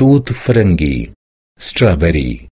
तूत फरंगी स्ट्रॉबेरी।